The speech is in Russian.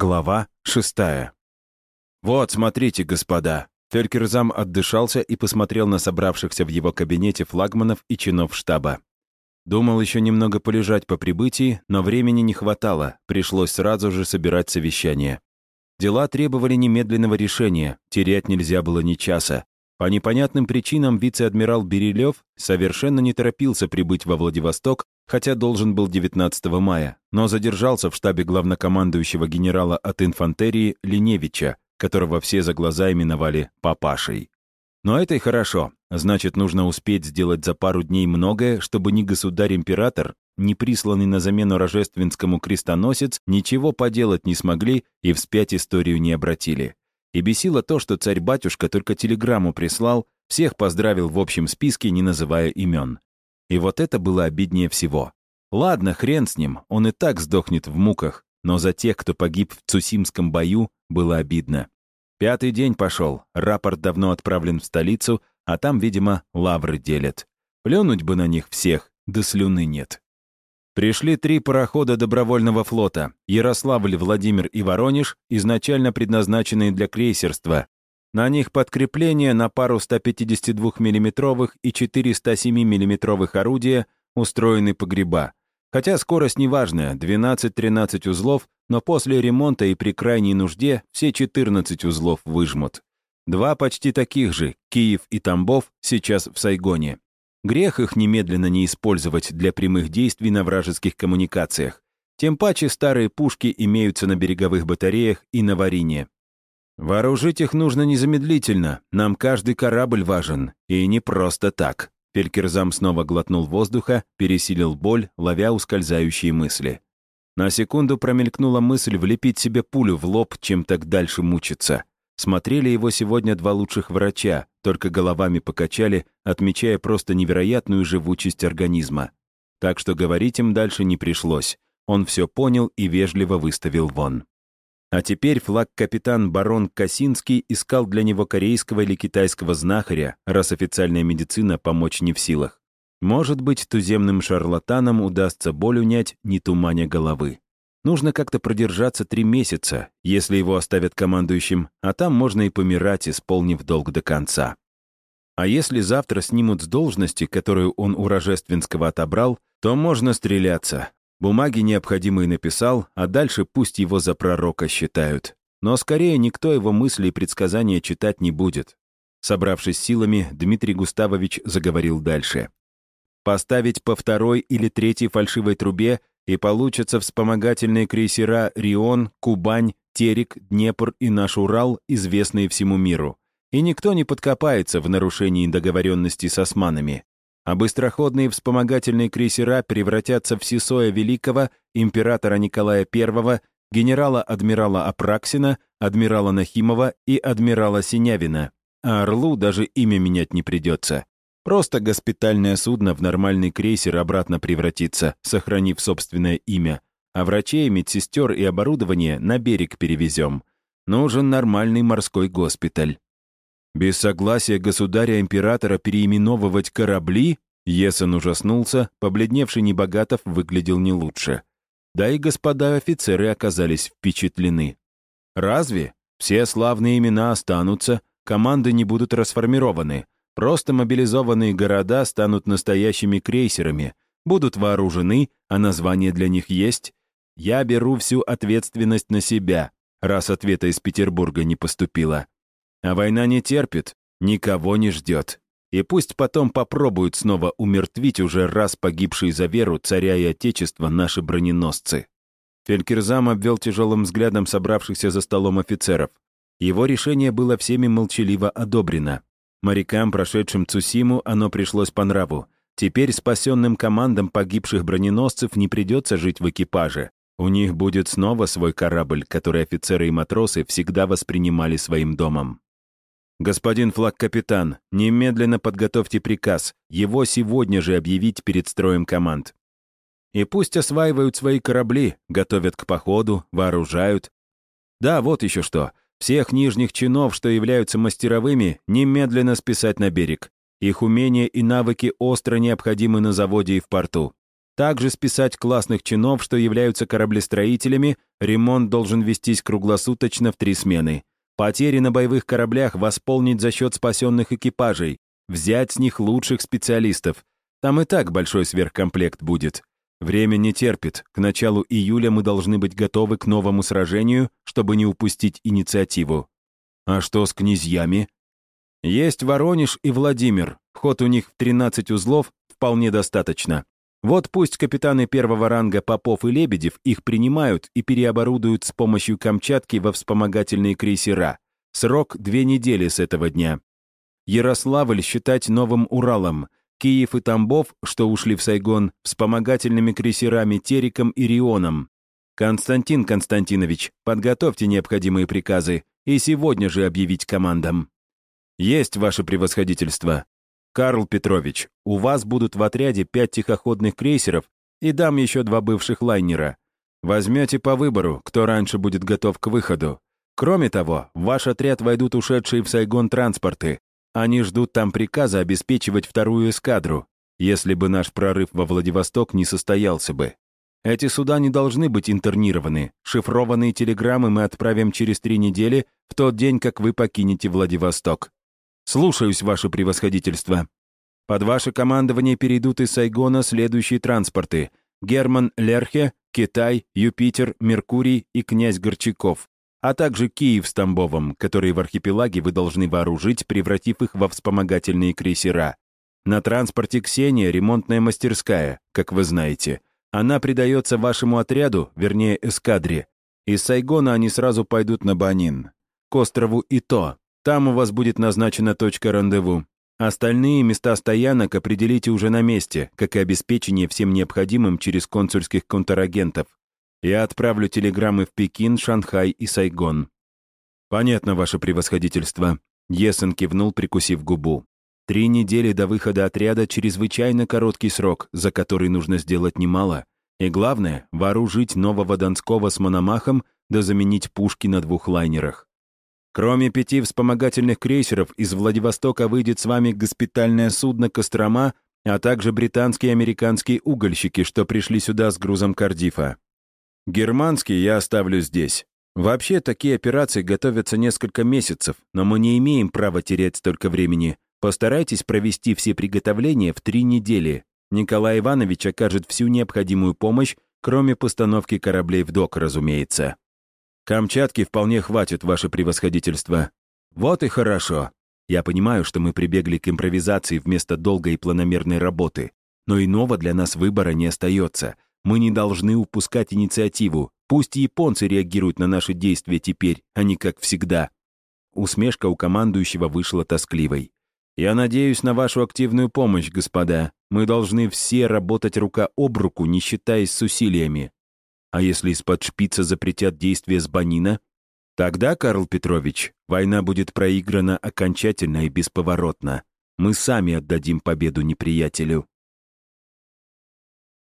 Глава шестая. «Вот, смотрите, господа». Фелькерзам отдышался и посмотрел на собравшихся в его кабинете флагманов и чинов штаба. Думал еще немного полежать по прибытии, но времени не хватало, пришлось сразу же собирать совещание. Дела требовали немедленного решения, терять нельзя было ни часа. По непонятным причинам вице-адмирал Берилев совершенно не торопился прибыть во Владивосток, хотя должен был 19 мая, но задержался в штабе главнокомандующего генерала от инфантерии Линевича, которого все за глаза именовали «папашей». Но это и хорошо. Значит, нужно успеть сделать за пару дней многое, чтобы ни государь-император, ни присланный на замену рожественскому крестоносец ничего поделать не смогли и вспять историю не обратили. И бесило то, что царь-батюшка только телеграмму прислал, всех поздравил в общем списке, не называя имен. И вот это было обиднее всего. Ладно, хрен с ним, он и так сдохнет в муках, но за тех, кто погиб в Цусимском бою, было обидно. Пятый день пошел, рапорт давно отправлен в столицу, а там, видимо, лавры делят. Плюнуть бы на них всех, да слюны нет. Пришли три парохода добровольного флота — Ярославль, Владимир и Воронеж, изначально предназначенные для крейсерства. На них подкрепление на пару 152 миллиметровых и 407 миллиметровых орудия, устроены погреба. Хотя скорость неважная, 12-13 узлов, но после ремонта и при крайней нужде все 14 узлов выжмут. Два почти таких же, Киев и Тамбов, сейчас в Сайгоне. Грех их немедленно не использовать для прямых действий на вражеских коммуникациях. Тем паче старые пушки имеются на береговых батареях и на Варине. Вооружить их нужно незамедлительно, нам каждый корабль важен, и не просто так. Фелькерзам снова глотнул воздуха, пересилил боль, ловя ускользающие мысли. На секунду промелькнула мысль влепить себе пулю в лоб, чем так дальше мучиться. Смотрели его сегодня два лучших врача, только головами покачали, отмечая просто невероятную живучесть организма. Так что говорить им дальше не пришлось. Он все понял и вежливо выставил вон. А теперь флаг-капитан барон Косинский искал для него корейского или китайского знахаря, раз официальная медицина помочь не в силах. Может быть, туземным шарлатанам удастся боль унять, не туманя головы. Нужно как-то продержаться три месяца, если его оставят командующим, а там можно и помирать, исполнив долг до конца. А если завтра снимут с должности, которую он у Рожественского отобрал, то можно стреляться. Бумаги необходимые написал, а дальше пусть его за пророка считают. Но скорее никто его мысли и предсказания читать не будет. Собравшись силами, Дмитрий Густавович заговорил дальше. Поставить по второй или третьей фальшивой трубе и получатся вспомогательные крейсера «Рион», «Кубань», «Терек», «Днепр» и «Наш Урал», известные всему миру. И никто не подкопается в нарушении договоренности с османами. А быстроходные вспомогательные крейсера превратятся в Сесоя Великого, императора Николая I, генерала-адмирала Апраксина, адмирала Нахимова и адмирала Синявина. А Орлу даже имя менять не придется. Просто госпитальное судно в нормальный крейсер обратно превратится, сохранив собственное имя, а врачей, медсестер и оборудование на берег перевезем. Нужен нормальный морской госпиталь. Без согласия государя-императора переименовывать корабли? Есен ужаснулся, побледневший Небогатов выглядел не лучше. Да и господа офицеры оказались впечатлены. Разве? Все славные имена останутся, команды не будут расформированы, Просто мобилизованные города станут настоящими крейсерами, будут вооружены, а название для них есть. Я беру всю ответственность на себя, раз ответа из Петербурга не поступило. А война не терпит, никого не ждет. И пусть потом попробуют снова умертвить уже раз погибшие за веру царя и отечества наши броненосцы. Фелькерзам обвел тяжелым взглядом собравшихся за столом офицеров. Его решение было всеми молчаливо одобрено. Морякам, прошедшим Цусиму, оно пришлось по нраву. Теперь спасенным командам погибших броненосцев не придется жить в экипаже. У них будет снова свой корабль, который офицеры и матросы всегда воспринимали своим домом. «Господин флаг-капитан, немедленно подготовьте приказ, его сегодня же объявить перед строем команд. И пусть осваивают свои корабли, готовят к походу, вооружают. Да, вот еще что. Всех нижних чинов, что являются мастеровыми, немедленно списать на берег. Их умения и навыки остро необходимы на заводе и в порту. Также списать классных чинов, что являются кораблестроителями, ремонт должен вестись круглосуточно в три смены. Потери на боевых кораблях восполнить за счет спасенных экипажей, взять с них лучших специалистов. Там и так большой сверхкомплект будет. Время не терпит. К началу июля мы должны быть готовы к новому сражению, чтобы не упустить инициативу. А что с князьями? Есть Воронеж и Владимир. Ход у них в 13 узлов вполне достаточно. Вот пусть капитаны первого ранга Попов и Лебедев их принимают и переоборудуют с помощью Камчатки во вспомогательные крейсера. Срок две недели с этого дня. Ярославль считать новым Уралом. Киев и Тамбов, что ушли в Сайгон, вспомогательными крейсерами Териком и Рионом. Константин Константинович, подготовьте необходимые приказы и сегодня же объявить командам. Есть ваше превосходительство. Карл Петрович, у вас будут в отряде пять тихоходных крейсеров и дам еще два бывших лайнера. Возьмете по выбору, кто раньше будет готов к выходу. Кроме того, в ваш отряд войдут ушедшие в Сайгон транспорты. Они ждут там приказа обеспечивать вторую эскадру, если бы наш прорыв во Владивосток не состоялся бы. Эти суда не должны быть интернированы. Шифрованные телеграммы мы отправим через три недели, в тот день, как вы покинете Владивосток. Слушаюсь, ваше превосходительство. Под ваше командование перейдут из Сайгона следующие транспорты. Герман Лерхе, Китай, Юпитер, Меркурий и князь Горчаков, а также Киев с Тамбовом, которые в архипелаге вы должны вооружить, превратив их во вспомогательные крейсера. На транспорте «Ксения» ремонтная мастерская, как вы знаете. Она придается вашему отряду, вернее, эскадре. Из Сайгона они сразу пойдут на Банин, к острову Ито, там у вас будет назначена точка рандеву. Остальные места стоянок определите уже на месте, как и обеспечение всем необходимым через консульских контрагентов. Я отправлю телеграммы в Пекин, Шанхай и Сайгон. Понятно, ваше превосходительство. Есен кивнул, прикусив губу. Три недели до выхода отряда — чрезвычайно короткий срок, за который нужно сделать немало. И главное — вооружить нового Донского с мономахом да заменить пушки на двух лайнерах. Кроме пяти вспомогательных крейсеров, из Владивостока выйдет с вами госпитальное судно «Кострома», а также британские и американские угольщики, что пришли сюда с грузом Кардифа. Германский я оставлю здесь. Вообще, такие операции готовятся несколько месяцев, но мы не имеем права терять столько времени. Постарайтесь провести все приготовления в три недели. Николай Иванович окажет всю необходимую помощь, кроме постановки кораблей в док, разумеется. Камчатки вполне хватит, ваше превосходительство. Вот и хорошо. Я понимаю, что мы прибегли к импровизации вместо долгой и планомерной работы, но иного для нас выбора не остается. Мы не должны упускать инициативу. Пусть японцы реагируют на наши действия теперь, а не как всегда. Усмешка у командующего вышла тоскливой. «Я надеюсь на вашу активную помощь, господа. Мы должны все работать рука об руку, не считаясь с усилиями. А если из-под шпица запретят действия с Банина? Тогда, Карл Петрович, война будет проиграна окончательно и бесповоротно. Мы сами отдадим победу неприятелю.